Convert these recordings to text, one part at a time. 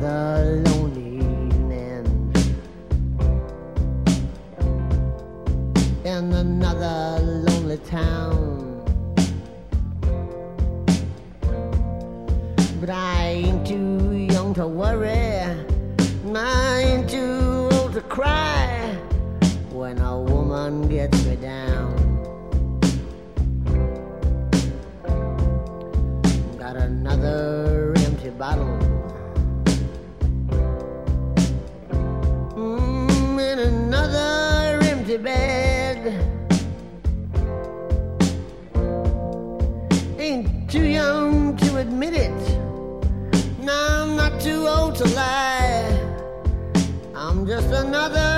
another lonely evening in another lonely town. But I ain't too young to worry, and I ain't too old to cry when a woman gets me down. Got another empty bottle. Too young to admit it. No, I'm not too old to lie. I'm just another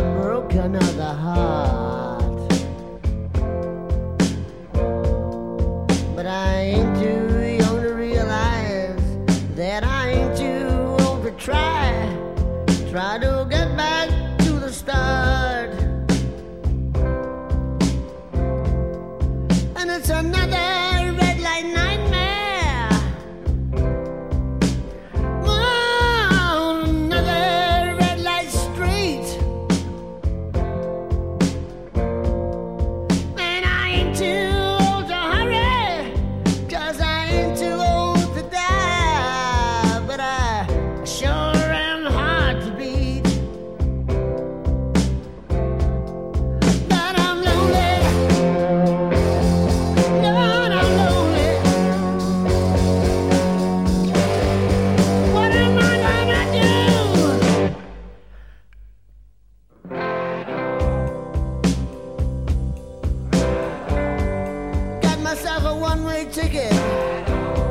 I broke another heart. But I ain't too young to realize that I ain't too old to try. Try to get back I have a one-way ticket.